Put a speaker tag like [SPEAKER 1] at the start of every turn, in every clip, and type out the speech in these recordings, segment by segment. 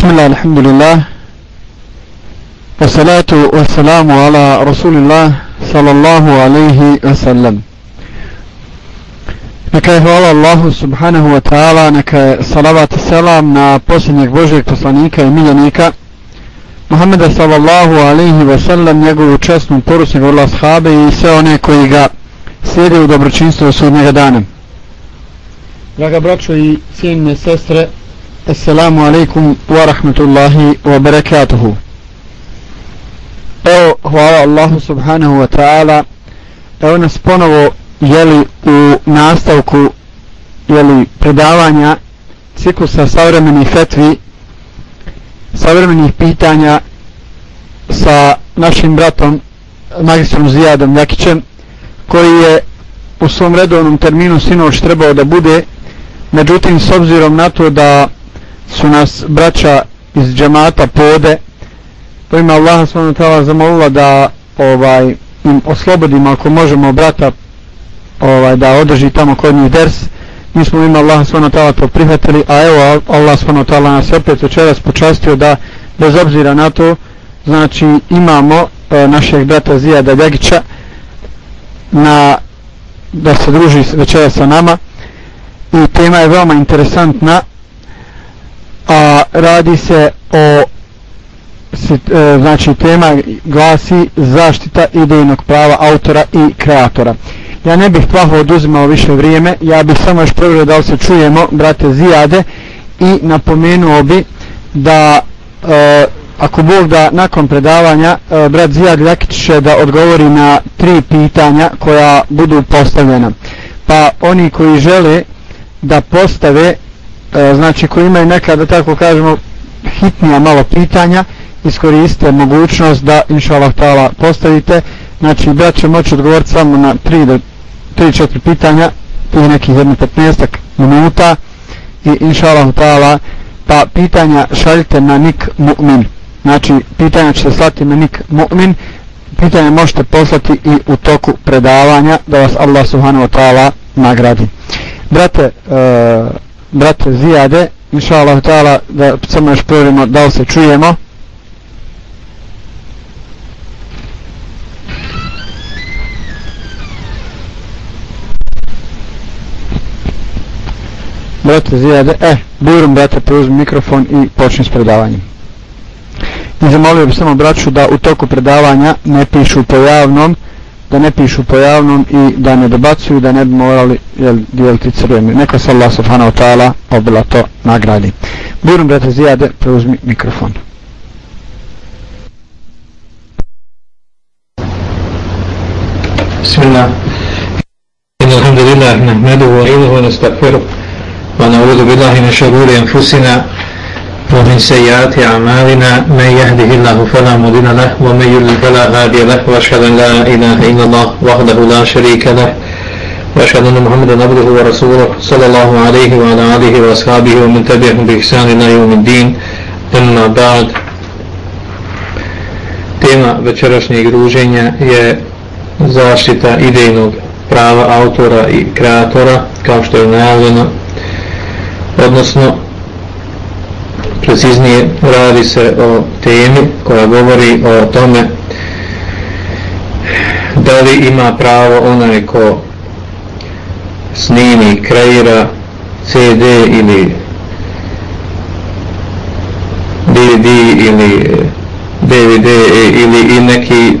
[SPEAKER 1] بسم الله الحمد لله والصلاة والسلام على رسول الله صلى الله عليه وسلم Neka je hvala Allahu subhanahu wa ta'ala, neka je salavat selam na posljednjeg Božeg poslanika i miljenika Muhammeda sallallahu alaihi wa sallam, njegovu čestnu porusnju vrla shabe i sve one koji ga slijede u dobročinstvu sudnjega dana. Draga braćo i cijenine sestre, Assalamu alaikum wa rahmatullahi wa barakatuhu. Evo, hvala Allahu subhanahu wa ta'ala. Evo nas ponovo jeli u nastavku jeli predavanja ciklusa savremenih fetvi savremenih pitanja sa našim bratom magistrom Zijadom Jakićem koji je u svom redovnom terminu sinoć trebao da bude međutim s obzirom na to da su nas braća iz džemata pode to ima Allah svt. zamolila da ovaj im oslobodimo ako možemo brata ovaj da održi tamo kod njih ders mi smo ima Allah svt. to prihvatili a evo Allah svt. tala nas opet večeras počastio da bez obzira na to znači imamo e, našeg brata Zijada Ljegića na da se druži večeras sa nama i tema je veoma interesantna a radi se o e, znači tema glasi zaštita idejnog prava autora i kreatora. Ja ne bih plaho oduzimao više vrijeme ja bih samo još provjerio da li se čujemo brate Zijade i napomenuo bi da e, ako Bog da nakon predavanja e, brat Zijad Ljakić će da odgovori na tri pitanja koja budu postavljena. Pa oni koji žele da postave e, znači koji imaju neka da tako kažemo hitnija malo pitanja iskoriste mogućnost da inša tala ta'ala postavite. Znači brat će moći odgovoriti samo na 3-4 pitanja tih nekih 1-15 minuta. I inša tala ta'ala pa pitanja šaljite na nik mu'min. Znači pitanja će se slati na nik mu'min. Pitanja možete poslati i u toku predavanja da vas Allah subhanahu wa ta'ala nagradi. Brate uh, brate Zijade, inša Allah ta'ala, da samo još provjerimo da li se čujemo. Brate Zijade, eh, burum brate, preuzmi mikrofon i počni s predavanjem. I zamolio bi samo braću da u toku predavanja ne pišu po javnom, da ne pišu po javnom i da ne dobacuju da ne bi morali jel, dijeliti crveni. Neka se Allah subhanahu ta'ala obila to nagradi. Burum brate Zijade, preuzmi mikrofon.
[SPEAKER 2] Bismillah. Inna alhamdulillah, nahmaduhu, ilahu, nastaghfiru. Wa na'udhu billahi, nashaguri, anfusina, ومن سيئات أعمالنا من يهده الله فلا مدن له ومن يلل فلا غادي له وأشهد أن لا إله إلا الله وحده لا شريك له وأشهد أن محمد نبله ورسوله صلى الله عليه وعلى عليه وأصحابه ومن تبعهم بإحسان إلى يوم الدين. أما بعد. Tema večerašnjeg druženja je zaštita idejnog prava autora i kreatora, kao što je najavljeno, odnosno preciznije radi se o temi koja govori o tome da li ima pravo onaj ko snimi, kreira CD ili DVD ili DVD ili ili neki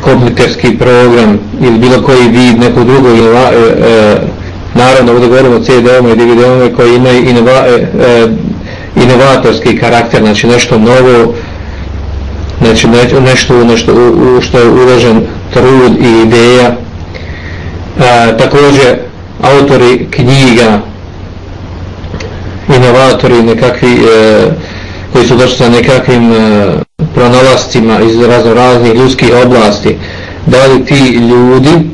[SPEAKER 2] kompjuterski program ili bilo koji vid neko drugo ili, e, e, naravno ovdje govorimo o CD-ovima i DVD-ovima koji imaju inova, e, e, inovatorski karakter, znači nešto novo, znači nešto, nešto u, u što je uložen trud i ideja. E, također, autori knjiga, inovatori nekakvi, e, koji su došli sa nekakvim e, pronalascima iz razno raznih ljudskih oblasti, da li ti ljudi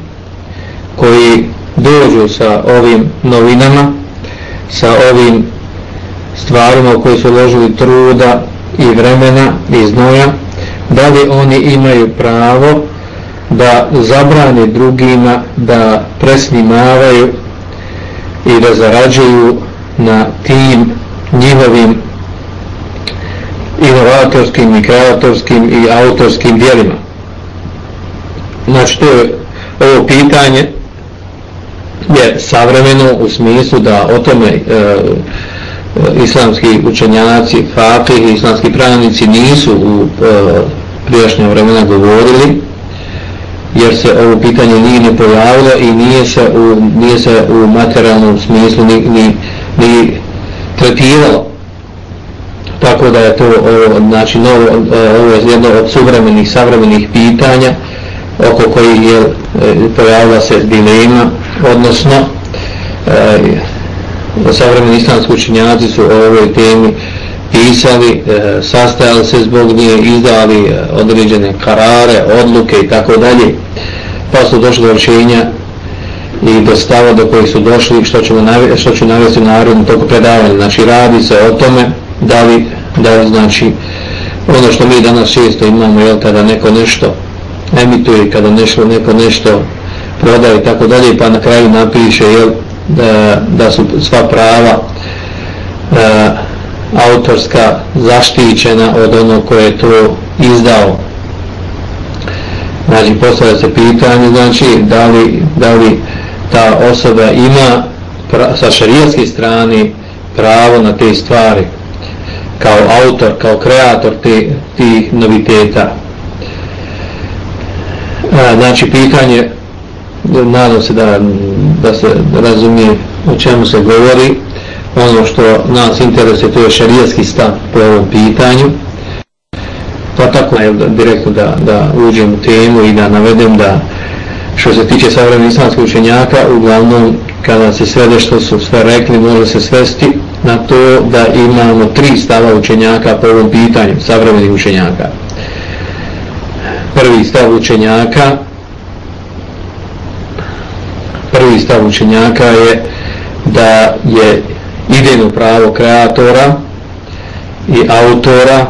[SPEAKER 2] koji dođu sa ovim novinama, sa ovim stvarima u koje su uložili truda i vremena i znoja, da li oni imaju pravo da zabrane drugima da presnimavaju i da zarađuju na tim njihovim inovatorskim i kreatorskim i autorskim dijelima. Znači to je ovo pitanje je savremeno u smislu da o tome e, e E, islamski učenjaci, fakih islamski pravnici nisu u e, prijašnjem vremena govorili jer se ovo pitanje nije ne pojavilo i nije se u, nije se u materijalnom smislu ni, ni, ni tretiralo. Tako da je to ovo, znači novo, e, ovo je jedno od suvremenih, savremenih pitanja oko kojih je pojavila se dilema odnosno e, savremeni islamski učenjaci su o ovoj temi pisali, e, sastajali se zbog nje, izdali e, određene karare, odluke i tako dalje. Pa su došli do rješenja i do stava do kojih su došli što, ćemo navesti, što ću navesti u narodu toku predavanja. Znači radi se o tome da li, da li znači ono što mi danas često imamo jel, kada neko nešto emituje kada nešto, neko nešto prodaje i tako dalje pa na kraju napiše jel, da, da su sva prava e, autorska zaštićena od onog koje je to izdao. Znači postavlja se pitanje znači da li, da li ta osoba ima pra, sa šarijetske strane pravo na te stvari kao autor, kao kreator te, tih noviteta. E, znači pitanje nadam se da, da se razumije o čemu se govori. Ono što nas interesuje to je šarijatski stav po ovom pitanju. Pa tako je direktno da, da uđem u temu i da navedem da što se tiče savremenih islamskih učenjaka uglavnom kada se svede što su sve rekli može se svesti na to da imamo tri stava učenjaka po ovom pitanju savremenih učenjaka. Prvi stav učenjaka prvi stav učenjaka je da je idejno pravo kreatora i autora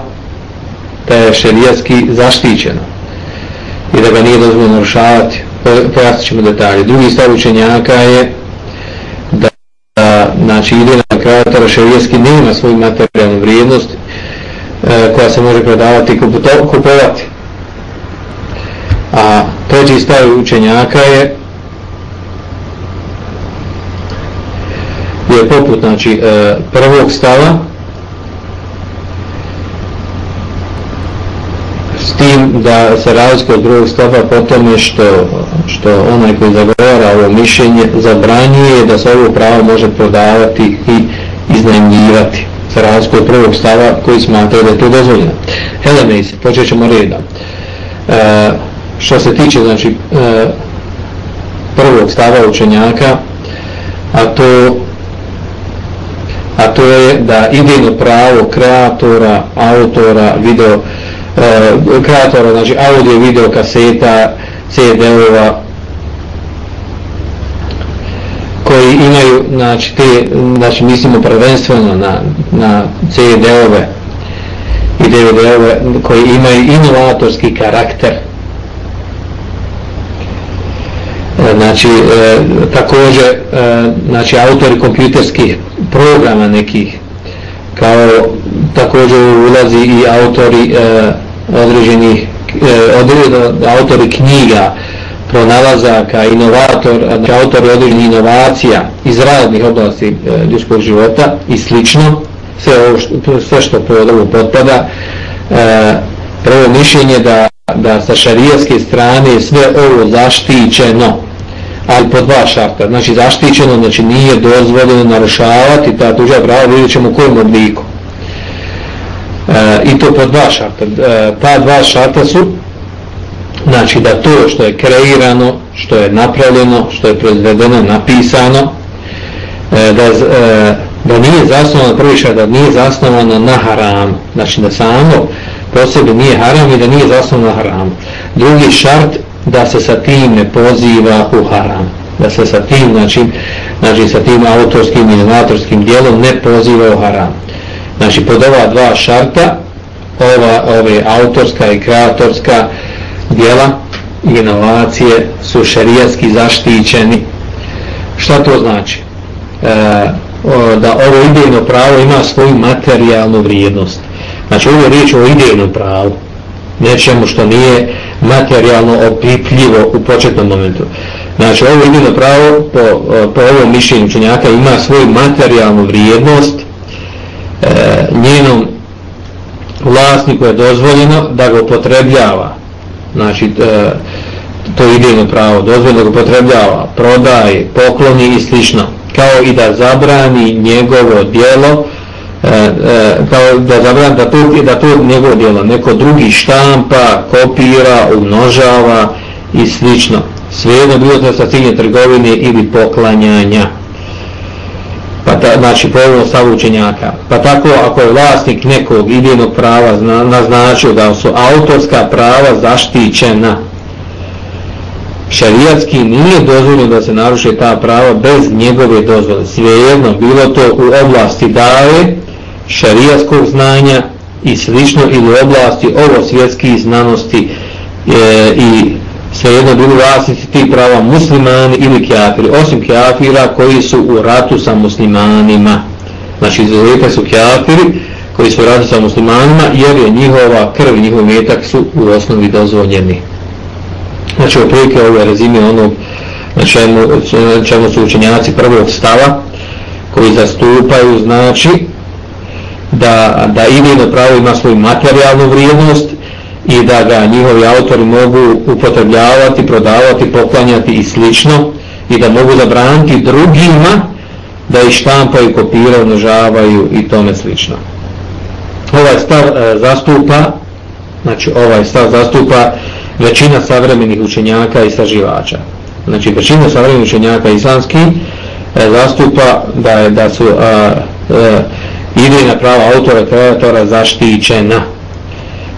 [SPEAKER 2] da je šerijatski zaštićeno i da ga nije dozvoljeno narušavati pojasnit ćemo detalje. Drugi stav učenjaka je da, da znači idejna kreatora šerijatski nema svoju materijalnu vrijednost e, koja se može prodavati i kupovati. A treći stav učenjaka je je poput znači e, prvog stava s tim da se razlika od drugog stava po tome što, što onaj koji zagovara ovo mišljenje zabranjuje da se ovo pravo može prodavati i iznajmljivati se razlikuje od prvog stava koji smatra da je to dozvoljeno Helene, počet ćemo redom. e, što se tiče znači e, prvog stava učenjaka a to a to je da idejno pravo kreatora, autora, video, e, kreatora, znači audio, video, kaseta, CD-ova, koji imaju, znači, te, znači, mislimo prvenstveno na, na CD-ove i DVD-ove, koji imaju inovatorski karakter, e, znači e, također e, znači autori kompjuterskih programa nekih kao također ulazi i autori e, određenih e, određeni autori knjiga pronalazaka, inovator, znači autori određenih inovacija iz raznih oblasti e, ljudskog života i slično, sve, ovo što, sve što pod ovom potpada, e, prvo mišljenje da, da sa šarijevske strane sve ovo zaštićeno, ali po dva šarta, znači zaštićeno, znači nije dozvoljeno narušavati ta tuđa prava, vidjet ćemo u kojem obliku. E, I to po dva šarta. E, ta dva šarta su, znači da to što je kreirano, što je napravljeno, što je proizvedeno, napisano, e, da, e, da nije zasnovano, prvi šart, da nije zasnovano na haram, znači da samo po sebi nije haram i da nije zasnovano na haram. Drugi šart, da se sa tim ne poziva u haram. Da se sa tim znači, znači sa tim autorskim i inovatorskim dijelom ne poziva u haram. Znači pod ova dva šarta ova, ove autorska i kreatorska dijela i inovacije su šerijatski zaštićeni. Šta to znači? E, o, da ovo idejno pravo ima svoju materijalnu vrijednost. Znači ovo je riječ o idejnom pravu, nečemu što nije materijalno opipljivo u početnom momentu. Znači ovo imeno pravo po, po ovom mišljenju učenjaka ima svoju materijalnu vrijednost, e, njenom vlasniku je dozvoljeno da ga upotrebljava, znači e, to idejno pravo, dozvoljeno da ga upotrebljava, prodaje, pokloni i slično, kao i da zabrani njegovo dijelo, e, E, e, kao da zabran da to da to njegovo djelo neko drugi štampa, kopira, umnožava i slično. Svejedno bilo to sa ciljem trgovine ili poklanjanja. Pa ta, znači povedno stavu učenjaka. Pa tako ako je vlasnik nekog idejnog prava zna, naznačio da su autorska prava zaštićena šarijatski nije dozvoljeno da se naruše ta prava bez njegove dozvole. Svejedno bilo to u oblasti dave šarijatskog znanja i slično ili oblasti ovo svjetskih znanosti e, i svejedno bili vlasnici tih prava muslimani ili kjafiri, osim kjafira koji su u ratu sa muslimanima. Znači izuzetak su kjafiri koji su u ratu sa muslimanima jer je njihova krv i njihov metak su u osnovi dozvoljeni. Znači oprilike ovo ove rezime onog na čemu, na čemu su učenjaci prvog stava koji zastupaju znači da, da imeno pravo ima svoju materijalnu vrijednost i da ga njihovi autori mogu upotrebljavati, prodavati, poklanjati i slično i da mogu zabraniti drugima da ih štampaju, kopiraju, množavaju i tome slično. Ovaj stav e, zastupa znači ovaj stav zastupa većina savremenih učenjaka i saživača. Znači većina savremenih učenjaka islamski e, zastupa da, je, da su a, e, idejna prava autora kreatora zaštićena.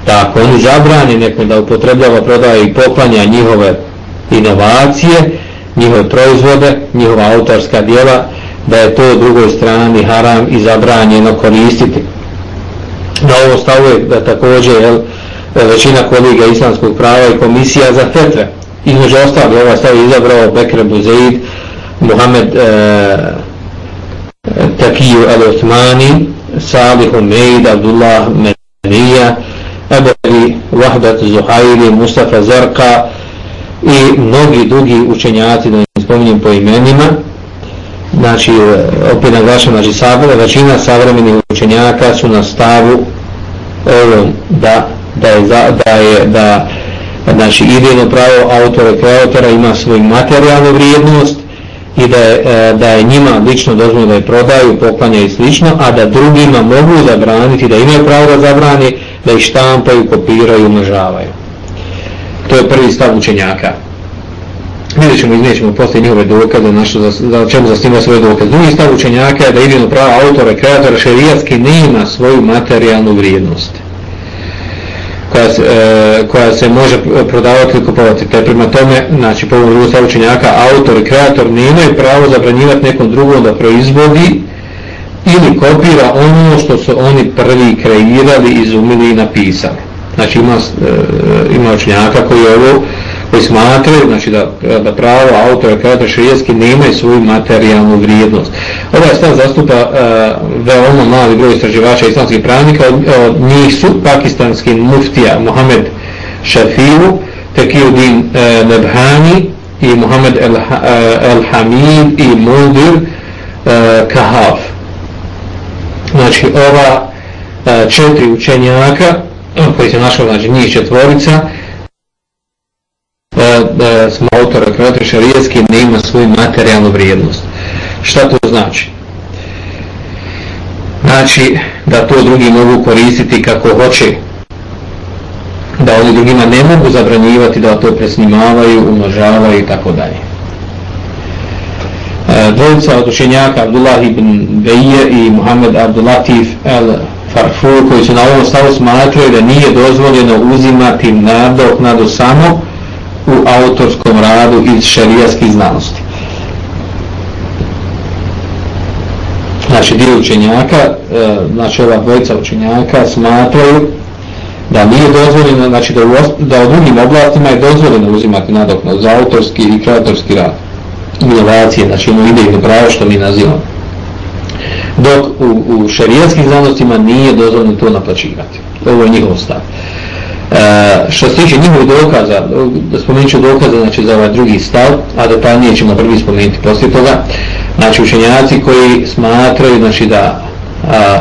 [SPEAKER 2] Tako, oni zabrani neko da upotrebljava, prodaje i poklanja njihove inovacije, njihove proizvode, njihova autorska dijela, da je to u drugoj strani haram i zabranjeno koristiti. Na ovo stavuje da također je većina koliga islamskog prava i komisija za fetre. Između ostalo, ovaj stav je izabrao Bekre Buzeid, Muhammed e, Takiju al-Uthmani, Salih Umeid, Abdullah Menija, Eberi Wahdat Zuhairi, Mustafa Zarka i mnogi drugi učenjaci, da ne spominjem po imenima, znači, opet naglašam, znači, savrme, većina savremenih učenjaka su na stavu ovom, da, da je, za, da je, da, znači, idejno pravo autora i kreatora ima svoju materijalnu vrijednost, i da je, e, da je njima lično dozvoljeno da je prodaju, poklanja i slično, a da drugima mogu zabraniti, da imaju pravo da zabrani, da ih štampaju, kopiraju umnožavaju. To je prvi stav učenjaka. Vidjet ćemo, iznećemo poslije njihove dokaze, našo, za, za čemu zasnima svoje dokaze. Drugi stav učenjaka je da idejno prava autora kreatora šerijatski nema svoju materijalnu vrijednost koja se, e, koja se može prodavati ili kupovati. Te prema tome, znači po ovom drugom učenjaka, autor i kreator nemaju pravo zabranjivati nekom drugom da proizvodi ili kopira ono što su oni prvi kreirali, izumili i napisali. Znači ima, e, ima učenjaka koji ovo koji smatraju znači da, da pravo autora kreator širijetski nemaju svoju materijalnu vrijednost. Ovaj stav zastupa uh, veoma mali broj istraživača islamskih pravnika, od, e, od njih su pakistanski muftija Mohamed Šafiru, Tekiudin uh, Nebhani i Mohamed El, uh, El Hamid i Muldir uh, Kahaf. Znači ova uh, četiri učenjaka koji se našao, znači njih četvorica, da smo autora kreator šarijetski ne ima svoju materijalnu vrijednost. Šta to znači? Znači da to drugi mogu koristiti kako hoće da oni drugima ne mogu zabranjivati da to presnimavaju, umnožavaju i tako dalje. E, dvojica od učenjaka Abdullah ibn Bejje i Muhammed Abdullatif el Farfur koji su na ovom stavu smatraju da nije dozvoljeno uzimati nadoknadu samo u autorskom radu iz šarijaskih znanosti. Znači, dio učenjaka, e, znači ova dvojica učenjaka smatraju da nije dozvoljeno, znači da u, da u drugim oblastima je dozvoljeno uzimati nadoknad za autorski i kreatorski rad. Inovacije, znači ono ide i pravo što mi nazivamo. dok u, u šerijatskim znanostima nije dozvoljeno to naplaćivati. Ovo je njihov stav. E, što se tiče njihovih dokaza, da spomenut ću dokaza znači, za ovaj drugi stav, a detaljnije ćemo prvi spomenuti poslije toga, znači učenjaci koji smatraju znači, da a,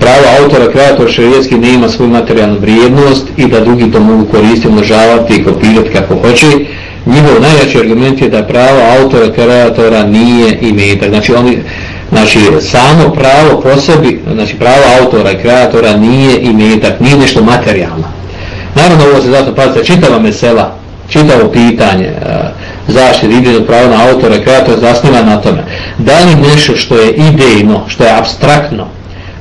[SPEAKER 2] pravo autora, kreator šerijetski ne ima svoju materijalnu vrijednost i da drugi to mogu koristiti, umnožavati i kopirati kako hoće, njihov najjači argument je da pravo autora, kreatora nije imetak. Znači, oni, znači samo pravo po sebi, znači pravo autora i kreatora nije imetak, nije nešto materijalno. Naravno, ovo se zato pazite, čitava mesela, čitavo pitanje, e, zaštite idejnog prava na autora i kreatora zasniva na tome. Da li nešto što je idejno, što je abstraktno,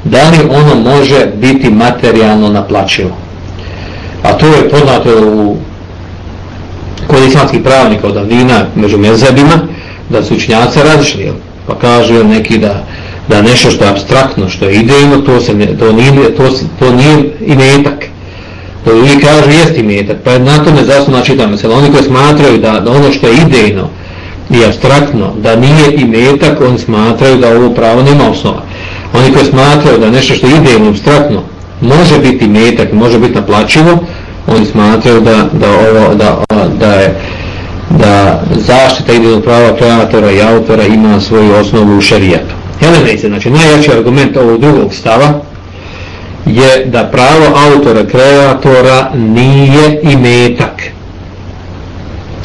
[SPEAKER 2] da li ono može biti materijalno naplaćivo? A to je poznato u kod islamskih pravnika od davnina među mezebima, da su učinjaci različni, pa kažu neki da da nešto što je abstraktno, što je idejno, to, se ne, to, nije, to, to nije imetak. To uvijek kažu jest imetak, pa na tome zasnovna čita mesela. Oni koji smatraju da, da ono što je idejno i abstraktno, da nije imetak, oni smatraju da ovo pravo nema osnova. Oni koji smatraju da nešto što je idejno, abstraktno, može biti imetak, može biti naplaćivo, oni smatraju da, da, ovo, da, da je da zaštita idejnog prava kreatora i autora ima svoju osnovu u šarijatu. Helene znači najjači argument ovog drugog stava je da pravo autora kreatora nije imetak.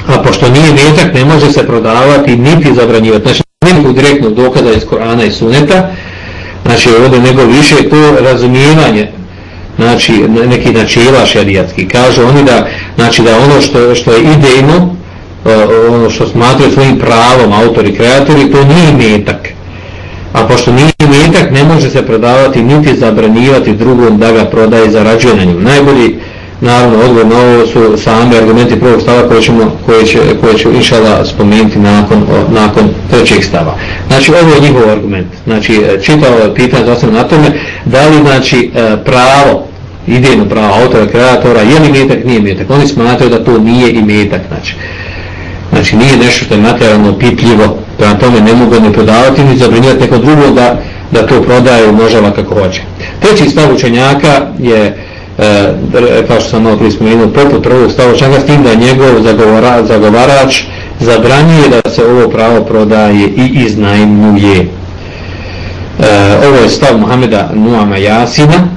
[SPEAKER 2] A pošto nije imetak, ne može se prodavati niti zabranjivati. Znači, nema direktnog dokaza iz Korana i Suneta, znači ovdje nego više to razumijevanje znači neki načela šerijatski kaže oni da znači da ono što što je idejno ono što smatraju svojim pravom autori kreatori to nije imetak a pošto nije metak, ne može se prodavati niti zabranjivati drugom da ga prodaje i zarađuje na njim najbolji naravno odgovor na ovo su sami argumenti prvog stava koje ćemo koje će, koje će inšala spomenuti nakon, nakon trećeg stava znači ovo je njihov argument znači e, čitao pitanje za na tome da li znači e, pravo idejno pravo autora, kreatora, je li metak, nije metak. Oni smatraju da to nije i metak. Znači, znači nije nešto što je materijalno pipljivo, prema tome ne mogu ni prodavati ni zabrinjati neko drugo da, da to prodaje u kako hoće. Treći stav učenjaka je, e, kao što sam malo prije spomenuo, poput prvog stava učenjaka s tim da njegov zagovara, zagovarač zabranjuje da se ovo pravo prodaje i iznajmuje. E, ovo je stav Muhameda Nuama Jasina,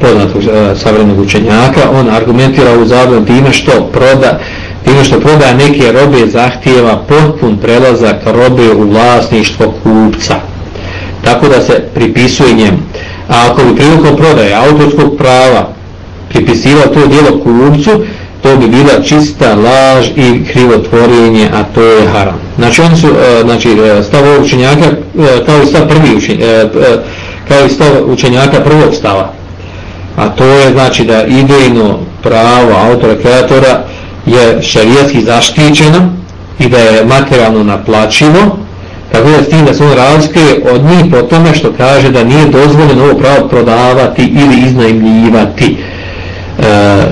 [SPEAKER 2] poznatog e, savremenog učenjaka, on argumentira u zavodom time što proda time što proda neke robe zahtijeva potpun prelazak robe u vlasništvo kupca. Tako da se pripisuje njemu. A ako bi prilikom prodaje autorskog prava pripisivao to dijelo kupcu, to bi bila čista laž i krivotvorenje, a to je haram. Znači, oni su, e, znači, e, stav ovog učenjaka, e, kao i stav prvi učenjaka, kao i stav učenjaka prvog stava, a to je znači da idejno pravo autora kreatora je šarijetski zaštićeno i da je materijalno naplaćivo tako da s tim da se on razlikuje od njih po tome što kaže da nije dozvoljeno ovo pravo prodavati ili iznajmljivati. E,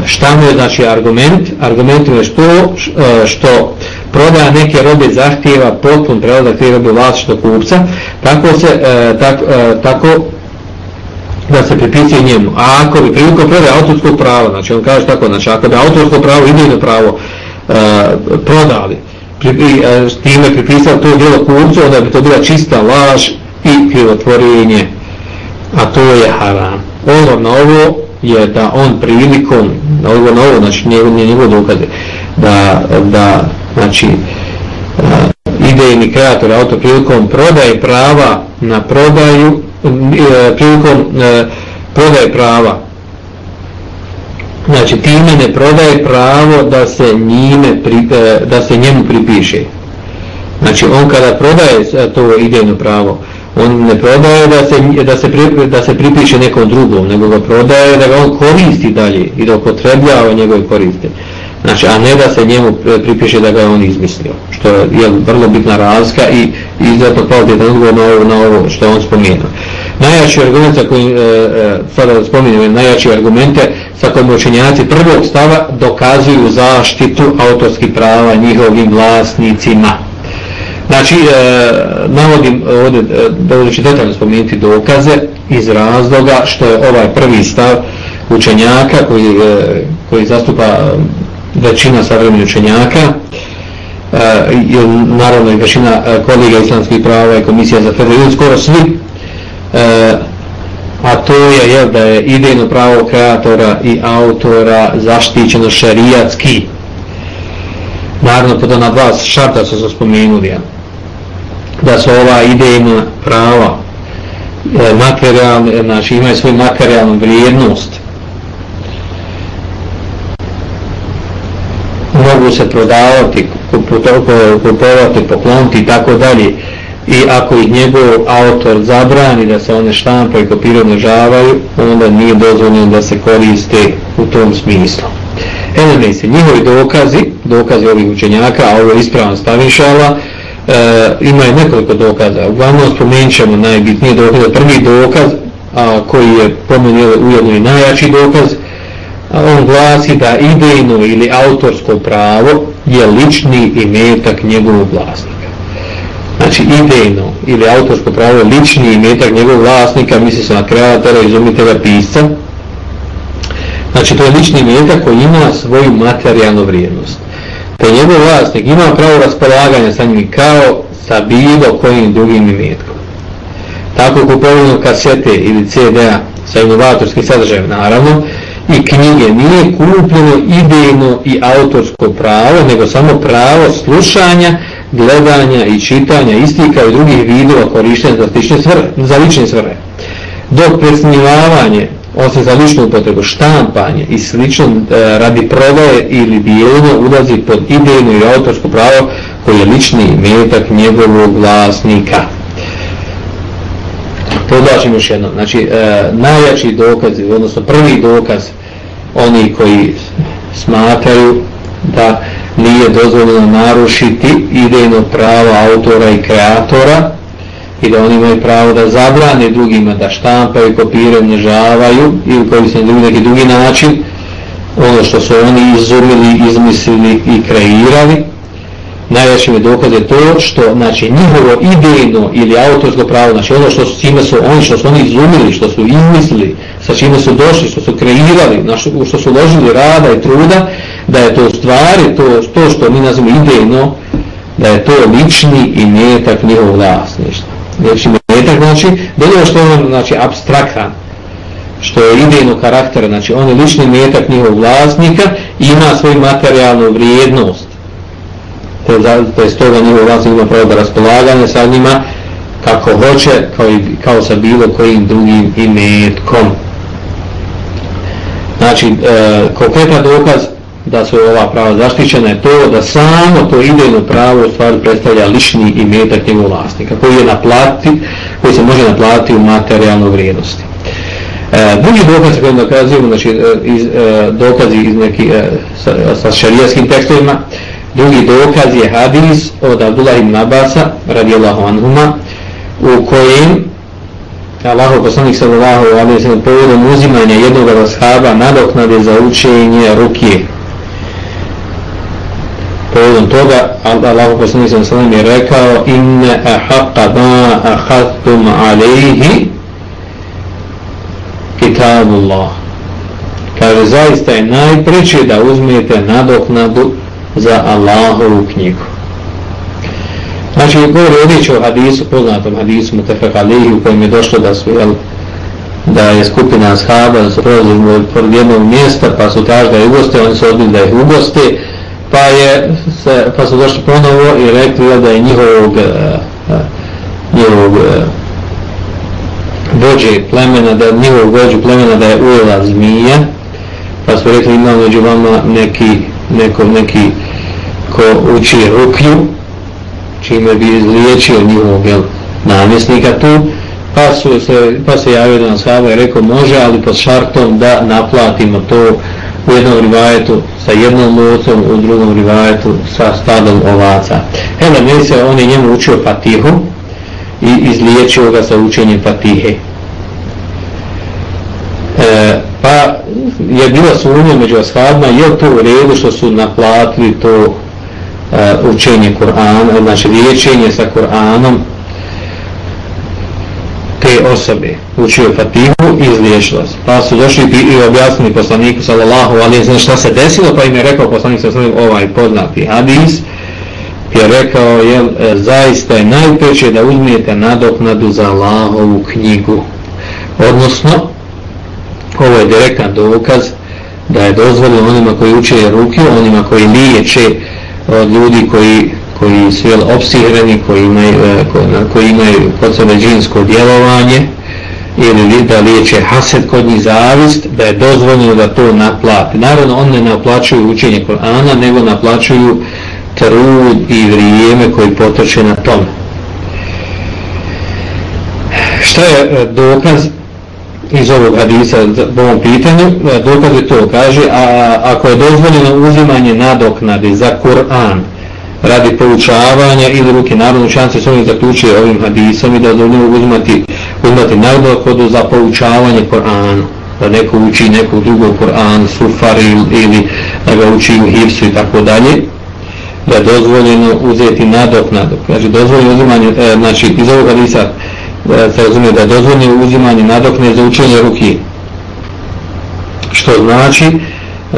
[SPEAKER 2] šta mu je znači argument? Argument je što, e, što prodaja neke robe zahtijeva potpun prelazak te robe vlasništva kupca. Tako se e, tak, e, tako da se pripisuje njemu. A ako bi prilikom prodaje autorskog prava, znači on kaže tako, znači ako bi autorsko pravo idejno pravo uh, prodali, pri, uh, time pripisao to djelo kupcu, onda bi to bila čista laž i krivotvorenje, a to je haram. Ono na ovo je da on prilikom, na ovo na ovo, znači njegov, njegov dokaze, da, da znači, e, idejni kreator auto prilikom prodaje prava na prodaju E, prilikom e, prodaje prava. Znači time ne prodaje pravo da se njime pri, e, da se njemu pripiše. Znači on kada prodaje to idejno pravo on ne prodaje da se, da se, pri, da se pripiše nekom drugom nego ga prodaje da ga on koristi dalje i da upotrebljava njegove koriste. Znači a ne da se njemu pripiše da ga on izmislio što je vrlo bitna razlika i izuzetno kvalitetan odgovor na ovo, na ovo što on spomenuo najjači argument sa kojim e, e, sada spominjem najjači argumente sa kojim učenjaci prvog stava dokazuju zaštitu autorskih prava njihovim vlasnicima. Znači, e, navodim ovdje, e, dovoljno ću detaljno spomenuti dokaze iz razloga što je ovaj prvi stav učenjaka koji, e, koji zastupa većina savremenih učenjaka e, naravno i većina e, kolega islamskih prava i komisija za federaliju, skoro svi e, a to je jel, da je idejno pravo kreatora i autora zaštićeno šerijatski. naravno pod ona dva šarta su se spomenuli jel? da su ova idejna prava e, materijalne, znači imaju svoju materijalnu vrijednost mogu se prodavati, kupovati, pokloniti i tako dalje i ako ih njegov autor zabrani da se one štampaju i kopiraju umnožavaju, onda nije dozvoljeno da se koriste u tom smislu. Ene se, njihovi dokazi, dokazi ovih učenjaka, a ovo je ispravan stavišala, e, imaju nekoliko dokaza. Uglavnom spomenut ćemo najbitnije dokaze. Prvi dokaz, a, koji je pomenio ovaj ujedno i najjači dokaz, a on glasi da idejno ili autorsko pravo je lični imetak njegovog vlasnika. Znači idejno ili autorsko pravo je lični imetak njegovog vlasnika, misli se na kreatora, izumitelja, pisca. Znači to je lični imetak koji ima svoju materijalnu vrijednost. Te njegov vlasnik ima pravo raspolaganja sa njim kao sa bilo kojim drugim imetkom. Tako kupovinu kasete ili CD-a sa inovatorskim sadržajem naravno, i knjige nije kupljeno idejno i autorsko pravo, nego samo pravo slušanja, gledanja i čitanja istika i drugih vidova korištenja za, svrhe, za lične svrhe. Dok predsnjivavanje, osim za ličnu upotrebu, štampanje i slično e, radi prodaje ili dijeljenja ulazi pod idejno i autorsko pravo koji je lični metak njegovog vlasnika. Podlačim još jedno. Znači, e, najjači dokaz, odnosno prvi dokaz oni koji smatraju da nije dozvoljeno narušiti idejno pravo autora i kreatora i da oni imaju pravo da zabrane drugima da štampaju, kopiraju, mnežavaju ili koriste drugi neki drugi način ono što su oni izumili, izmislili i kreirali. Najveći mi dokaz je to što znači njihovo idejno ili autorsko pravo znači ono što su čime su oni što su oni izumili što su izmislili sa čime su došli što su kreirali na što, što su uložili rada i truda da je to u stvari to, to što mi nazivamo idejno da je to lični i metak njihov vlasništva Lični metak znači bilo što je on znači abstraktan što je idejno karakter znači on je lični metak njihov vlasnika ima svoju materijalnu vrijednost to je stoga njihov vlasnik ima pravo da raspolaganje sa njima kako hoće, kao, i, kao sa bilo kojim drugim imetkom. Znači, e, konkretan dokaz da su ova prava zaštićena je to da samo to idejno pravo u stvari predstavlja lični imetak njegov vlasnika koji je naplati, koji se može naplatiti u materijalnoj vrijednosti. E, drugi dokaz koji dokazujemo, znači e, iz, e, dokazi iz neki, e, sa, sa šarijaskim tekstovima, Drugi dokaz je hadis od Abdullah ibn Abasa radijallahu anhuma u kojem Allah poslanik sallallahu alaihi sallam povodom uzimanja jednog rashaba nadoknade za učenje ruke. Povodom toga Allah poslanik sallallahu sallam je rekao inne ahaqqa ma ahadtum alaihi kitabullah. Kaže zaista je najpreće da uzmete nadoknadu za Allahovu knjigu. Znači, govori odjeći o hadisu, poznatom hadisu Mutefek Alihi, u kojem je došlo da su, jel, da je skupina ashaba, da su prolazili jednog mjesta, pa su tražili da je ugoste, oni su odbili da ih ugoste, pa, je se, pa su došli ponovo i rekli da je njihovog, e, e, njihovog e, vođe plemena, da njihovog vođu plemena da je ujela zmija, pa su rekli ima među vama neki, neko, neki ko uči ruklju, čime bi izliječio njihovog jel, namjesnika tu, pa, su se, pa se javio da nas i rekao može, ali pod šartom da naplatimo to u jednom rivajetu sa jednom ovcom, u drugom rivajetu sa stadom ovaca. Hele, ne se, on je njemu učio patihu i izliječio ga sa učenjem patihe. E, pa je bila sumnja među ashabima, je to u redu što su naplatili to e, učenje Kur'ana, znači liječenje sa Kur'anom te osobe učio Fatihu i izliješila se. Pa su došli i objasnili poslaniku sallallahu alaihi znači šta se desilo, pa im je rekao poslanik sallallahu ovaj poznati hadis je rekao je e, zaista je najpreće da uzmijete nadoknadu za Allahovu knjigu. Odnosno, ovo je direktan dokaz da je dozvoljeno onima koji uče ruke, onima koji liječe e, od ljudi koji koji su jel, opsihreni, koji imaju, e, koji imaju kod sebe džinsko djelovanje ili da liječe haset kod njih zavist, da je dozvoljeno da to naplati. Naravno, on ne naplaćuju učenje Korana, nego naplaćuju trud i vrijeme koji potrče na tome. Šta je e, dokaz iz ovog hadisa po ovom pitanju? E, dokaz je to, kaže, a ako je dozvoljeno uzimanje nadoknade za Kur'an, radi poučavanja ili ruke narodne učenjaci su oni zaključili ovim hadisom i da do njegu uzmati, uzmati nadoknadu za poučavanje Korana da neko uči nekog drugog Koran, sufar ili, da ga uči u hifsu i tako dalje da je dozvoljeno uzeti nadoknadu. Znači dozvoljeno uzimanje e, znači iz ovog hadisa e, se razumije da je dozvoljeno uzimanje nadokne za učenje ruki. Što znači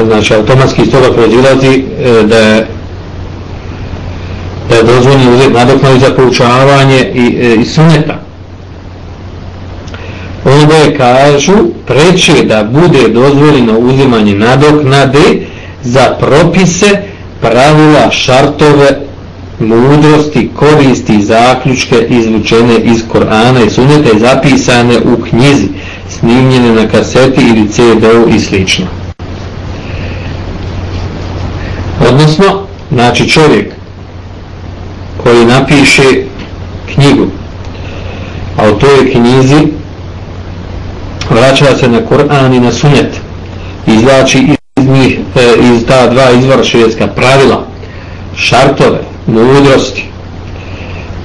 [SPEAKER 2] znači automatski iz toga prođilazi e, da je je dozvoljeno uzeti nadoknadu za poučavanje i, e, i suneta. Ovo je kažu preće da bude dozvoljeno uzimanje nadoknade za propise, pravila, šartove, mudrosti, koristi, zaključke izvučene iz Korana i suneta i zapisane u knjizi, snimljene na kaseti ili CD-u i sl. Odnosno, znači čovjek koji napiše knjigu. A u toj knjizi vraća se na Kur'an i na sunnet. Izlači iz njih e, iz ta dva izvora švedska pravila šartove, mudrosti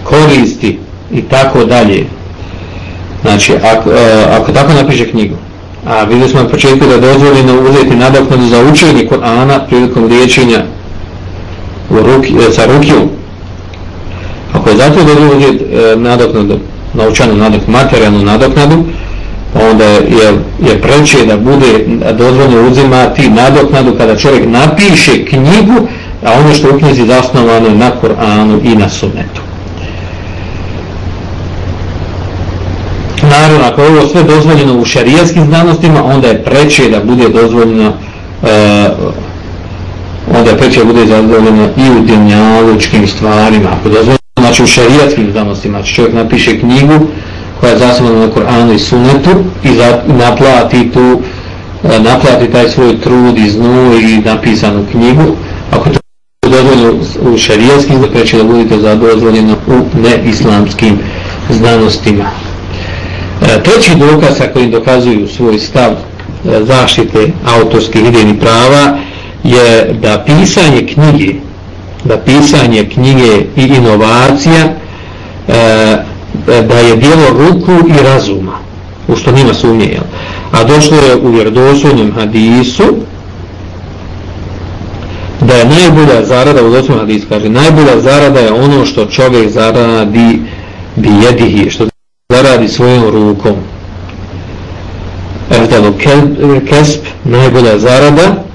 [SPEAKER 2] koristi i tako dalje. Znači ako, e, ako tako napiše knjigu a vidjeli smo na početku da je dozvoljeno uzeti nadoknadu za učenje Kur'ana prilikom liječenja u ruki, e, sa rukijom ako je zato dobro uzeti e, nadoknadu, naučanu nadoknadu, materijalnu nadoknadu, pa onda je, je preće da bude dozvoljno uzimati nadoknadu kada čovjek napiše knjigu, a ono što u knjizi zasnovano je na Koranu i na Sunnetu. Naravno, ako je ovo sve dozvoljeno u šarijaskim znanostima, onda je preće da bude dozvoljeno e, onda preče preće da bude dozvoljeno i u dnjalučkim stvarima. Ako dozvoljeno znači u šarijatskim znanostima, znači čovjek napiše knjigu koja je zasnovana na Koranu i Sunnetu i za, naplati tu e, naplati taj svoj trud i znu i napisanu knjigu. Ako to je dozvoljeno u šarijatskim preće da budete zadozvoljeno u neislamskim znanostima. E, treći dokaz sa kojim dokazuju svoj stav e, zaštite autorskih idejnih prava je da pisanje knjige da pisanje knjige i inovacija e, e, da je dijelo ruku i razuma u što nima sumnje jel? a došlo je u vjerodoslovnjem hadisu da je najbolja zarada u doslovnom hadisu kaže najbolja zarada je ono što čovjek zaradi bi jedihi što zaradi svojom rukom Eftalo kesp najbolja zarada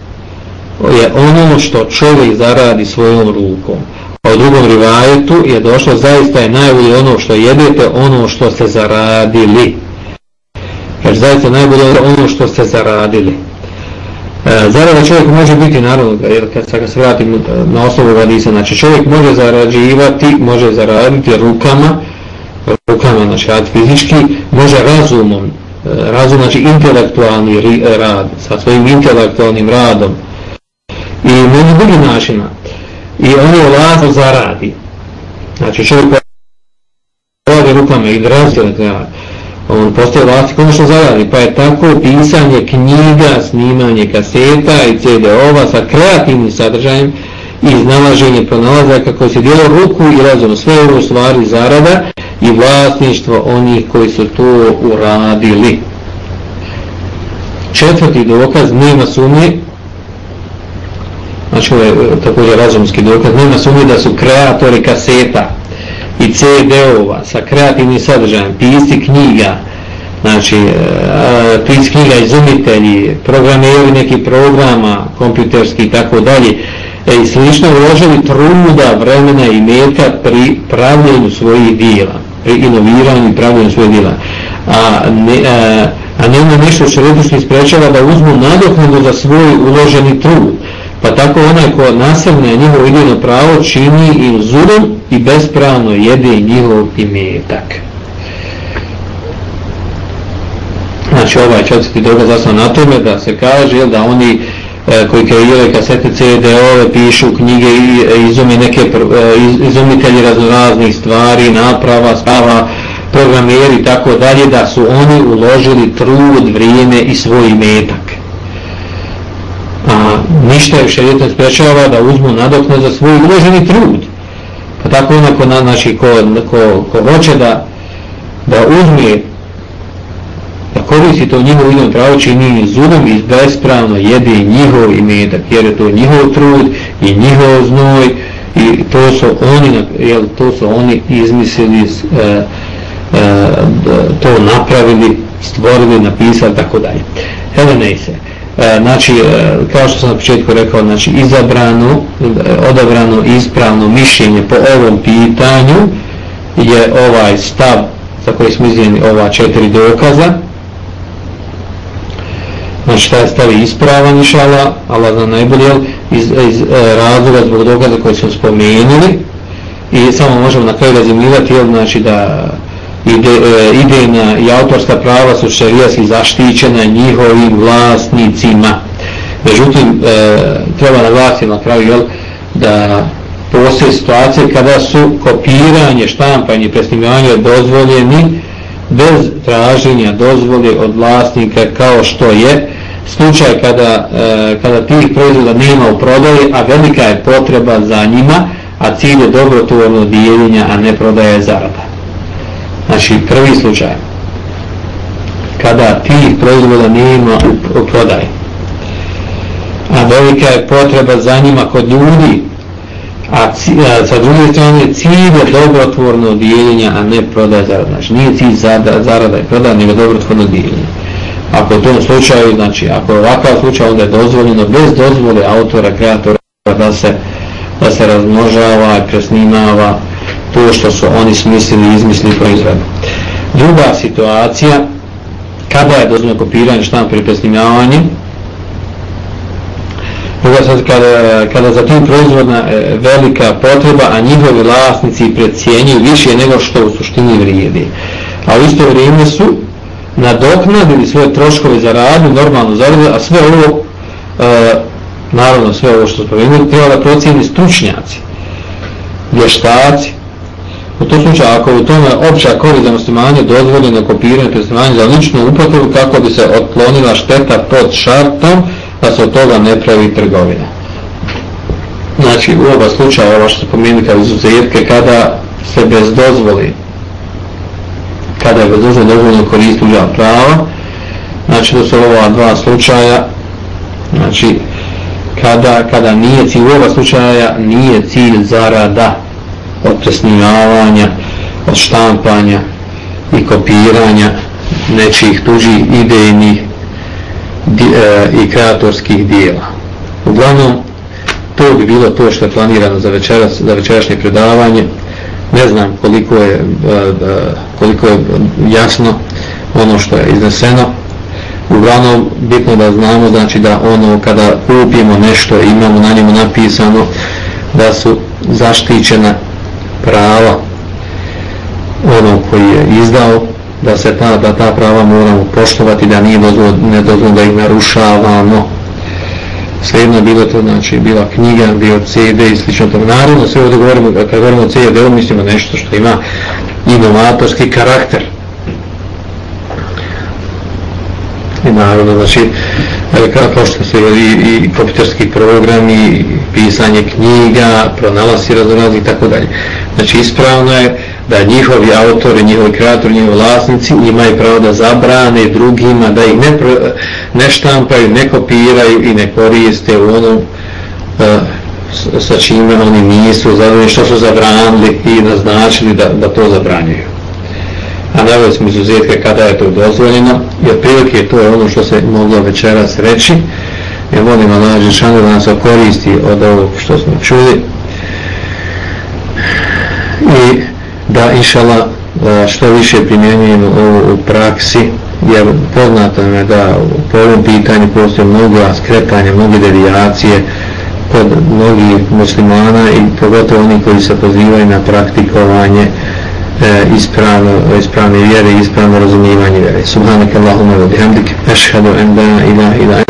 [SPEAKER 2] je ono što čovjek zaradi svojom rukom. A u drugom rivajetu je došlo zaista je najbolje ono što jedete, ono što ste zaradili. Jer zaista je najbolje ono što ste zaradili. E, zarada čovjek može biti naravno, jer kad se, se vratim e, na osnovu radisa, znači čovjek može zarađivati, može zaraditi rukama, rukama, znači rad fizički, može razumom, e, razum znači intelektualni rad, sa svojim intelektualnim radom, i mnogi drugim načina i ono lako zaradi. Znači čovjek radi rukama i razgleda treba on postoje vlasti ono što zaradi. Pa je tako pisanje knjiga snimanje kaseta i CD-ova sa kreativnim sadržajem i iznalaženje pronalazaka koji se dijelo ruku i razum. Sve ovo stvari zarada i vlasništvo onih koji su to uradili. Četvrti dokaz nema sumnje znači ovo je e, također razumski dokaz, nema sumnje da su kreatori kaseta i CD-ova sa kreativnim sadržajem, pisci knjiga, znači e, pisci knjiga, izumitelji, programeri neki programa, kompjuterski i tako dalje, e, i slično uložili truda, vremena i meta pri pravljenju svojih dijela, pri inoviranju i pravljenju svojih dijela. A, ne, a, a nema nešto što reduški sprečava da uzmu nadoknadu za svoj uloženi trud. Pa tako onaj ko nasilne njihovo idejno pravo čini i zulum i bespravno jede njihov imetak. Znači ovaj četvrti dokaz zasno na tome da se kaže da oni e, koji kreiraju kasete CD-ove pišu knjige i e, izumi neke e, izumitelji raznoraznih stvari, naprava, stava, programeri i tako dalje, da su oni uložili trud, vrijeme i svoj imetak. Ništa je šerijetom sprečava da uzmu nadokne za svoj uloženi trud. Pa tako onako, znači, ko, ko, ko hoće da, da uzme da koristi to njihovo idom pravo čini zubom i bespravno jede njihov imetak jer je to njihov trud i njihov znoj i to su oni jel, to su oni izmislili e, e, to napravili stvorili, napisali tako dalje Helena Ise. se E, znači e, kao što sam na početku rekao znači izabrano e, odabrano ispravno mišljenje po ovom pitanju je ovaj stav za koji smo izvijeni ova četiri dokaza. Znači taj stav je ispravan inšala, Allah zna najbolje, iz, iz razloga zbog dokaza koji smo spomenuli. I samo možemo na kraju razimljivati, jel, znači da ide, e, idejna i autorska prava su šarijaski zaštićena njihovim vlasnicima. Međutim, e, treba naglasiti na kraju, jel, da postoje situacije kada su kopiranje, štampanje i presnimljanje dozvoljeni bez traženja dozvole od vlasnika kao što je slučaj kada, e, kada tih proizvoda nema u prodaji, a velika je potreba za njima, a cilj je dobrotvorno dijeljenja, a ne prodaje zarada. Znači, prvi slučaj, kada tih proizvoda nema u, u prodaji, a velika je potreba za njima kod ljudi, a, ci, a sa druge strane cilj je dobrotvorno dijeljenje, a ne prodaje zarada. Znači, nije cilj zarada, zarada i prodaje, nego dobrotvorno dijeljenje. Ako u tom slučaju, znači ako je ovakav slučaj, onda je dozvoljeno bez dozvole autora, kreatora da se, da se razmnožava i presnimava to što su oni smislili i izmislili proizvedu. Druga situacija, kada je dozvoljeno kopiranje štampa i presnimljavanje, Druga sad, kada, kada za tim proizvodna e, velika potreba, a njihovi vlasnici precijenjuju više nego što u suštini vrijedi. A u isto vrijeme su nadoknadili svoje troškove za radu, normalno zaradu, a sve ovo, e, naravno sve ovo što spomenuli, treba da procijeni stručnjaci, vještaci. U to slučaju, ako u tome opća korist za muslimanje dozvoljeno kopiranje muslimanje za ličnu upotrebu, kako bi se otklonila šteta pod šartom, da se od toga ne pravi trgovina. Znači, u oba slučaja, ovo što spomenuli kao izuzetke, kada se bez dozvoli kada je bezdužno dozvoljeno koristiti uđa prava znači da su ova dva slučaja znači kada, kada nije cilj u oba slučaja nije cilj zarada od presnivavanja od štampanja i kopiranja nečih tuđih idejnih di, e, i kreatorskih dijela uglavnom to bi bilo to što je planirano za, večeras, za večerašnje predavanje ne znam koliko je, e, e, koliko je jasno ono što je izneseno. Uglavnom, bitno da znamo znači da ono kada kupimo nešto imamo na njemu napisano da su zaštićena prava ono koji je izdao da se ta, da ta prava moramo poštovati da nije dozvoljeno da ih narušavamo svejedno bilo to znači bila knjiga, bio CD i slično tome. Naravno sve ovdje govorimo, kad govorimo o CD, mislimo nešto što ima inovatorski karakter. I naravno, znači, kao što se i, i kompjuterski program i pisanje knjiga, pronalasi raznorazni i tako dalje. Znači, ispravno je da njihovi autori, njihovi kreatori, njihovi vlasnici imaju pravo da zabrane drugima, da ih ne, ne štampaju, ne kopiraju i ne koriste u onom e, sa čime oni nisu zadovoljni što su zabranili i naznačili da, da to zabranjuju. A naveli smo izuzetke kada je to dozvoljeno i otprilike to je ono što se moglo večeras reći. Ja molim Allah Žešanu da nas koristi od ovog što smo čuli i da inšala e, što više primjenjujemo ovo u praksi jer poznato je da po ovom pitanju postoje mnogo skretanja, mnoge devijacije kod mnogih muslimana i pogotovo oni koji se pozivaju na praktikovanje e, ispravno, ispravne vjere i ispravno razumijevanje vjere. Subhanak Allahumma wa bihamdik, ashhadu an la ilaha illa